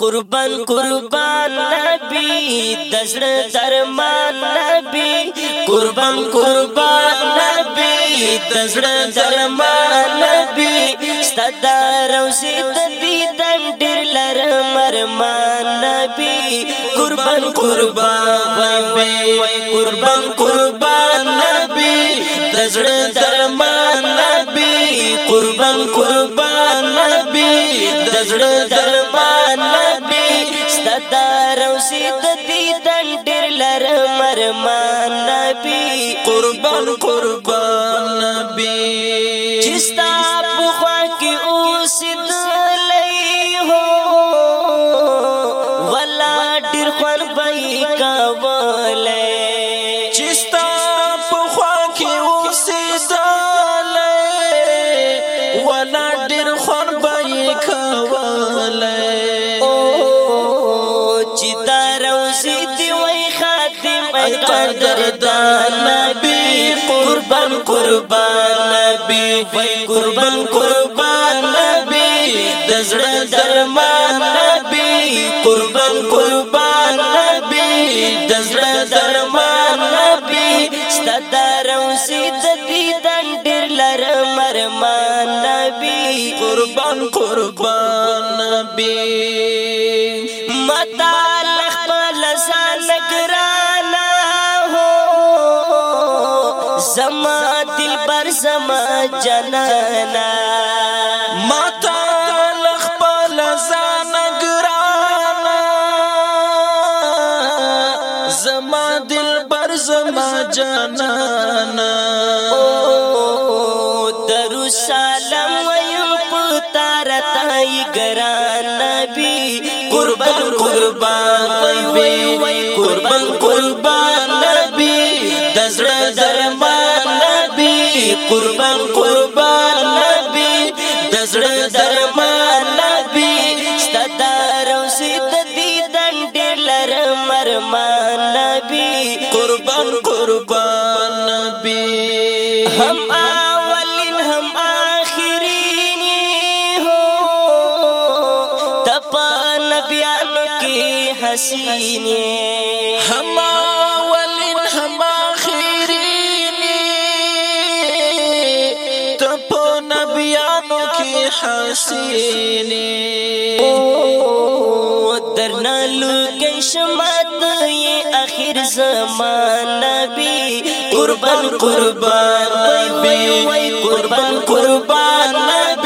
قربان قربان نبی دزړ درمان نبی قربان قربان نبی دزړ درمان نبی ستدار اوسې تدې دم ډیر لر مرمان نبی قربان قربان وای قربان قربان نبی دزړ درمان نبی قربان قربان نبی دزړ درمان نبی قربان قربان نبی چستا پخوا کی اوسید لئی ہو غلا ڈرخور بائی کا والے نبی قربان قربان دربن قربان قربان نبی مانسی درمان نبی قربان قربان قربان بی زما دلبر زما جنانا ما تعال خپل ځان ګرانا زما دلبر زما جنانا او درو سلام ويم پتار تای ګران نبی قربان قربان وي قربان قربان ولن ہم خیرینی تپو نبیانو کے شمات یہ آخر زمان نبی قربان قربان نبی قربان قربان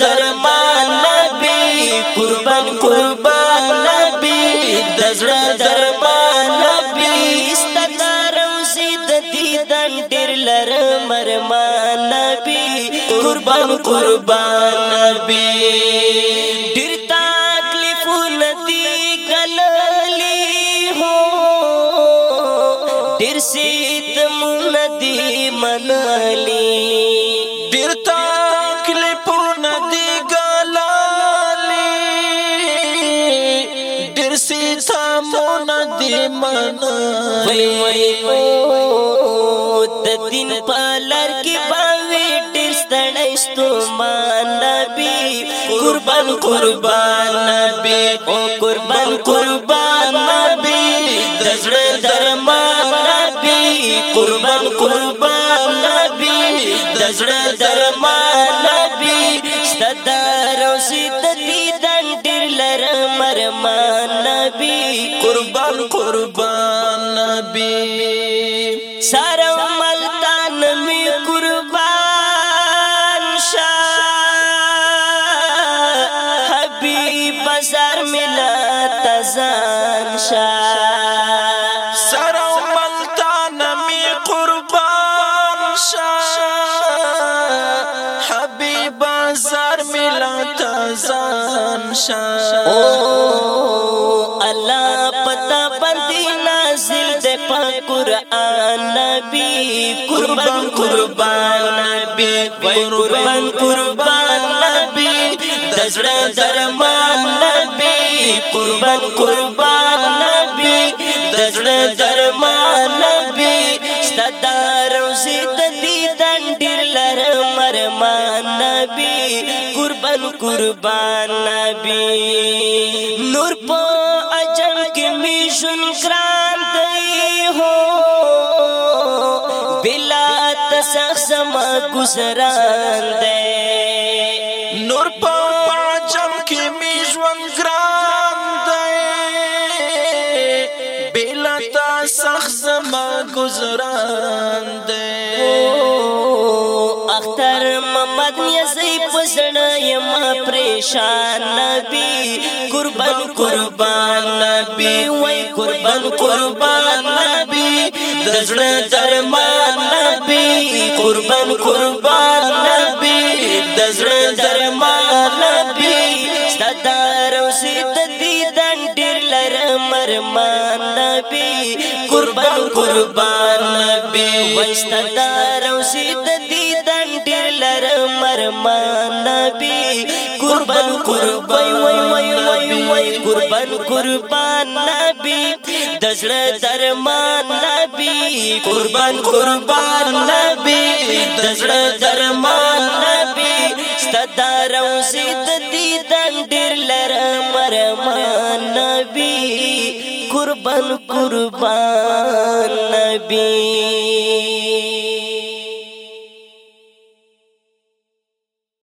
درمان نبی قربان قربان د زړه دربانه بیست ناروزي د دیدن ډیر لر مرمان نبی قربان قربان نبی مانا وای وای د دین په لار کې باوي ډېر ستړی ستومان نبی قربان قربان نبی او قربان قربان نبی د زړه درمان نبی قربان قربان نبی د زړه درمان نبی قربان قربان نبی سره ملتان می قربان شاه حبیب بازار ملا تزان شاه سره ملتان می قربان شاه حبیب بازار ملا تزان شاه نبی قربان قربان نبی وای قربان قربان نبی دزړه درمان نبی قربان قربان نبی دزړه درمان نبی ستدار روزي د دې دندر لر مرمان نبی قربان قربان نبی نور په د سخت زما گزاران دی نور په پاجم کې می ژوند ګران دی بل تا سخت زما گزاران دی اختر محمد یزی پسړ یم پریشان نبی قربان قربان نبی وای قربان قربان نبی دزړه درمان نبی قربان قربان نبی د زړه درمان نبی ستدار وسید دې دن ډیر لر مرمان نبی قربان قربان نبی وستدار وسید دې دن ډیر لر مرمان نبی قربان قربان وای وای وای قربان قربان نبی د زړه درمان نبی قربان قربان نبی دزړه درمان نبی ستدا روزي د دیدن ډیر لرم رمان نبی قربان قربان نبی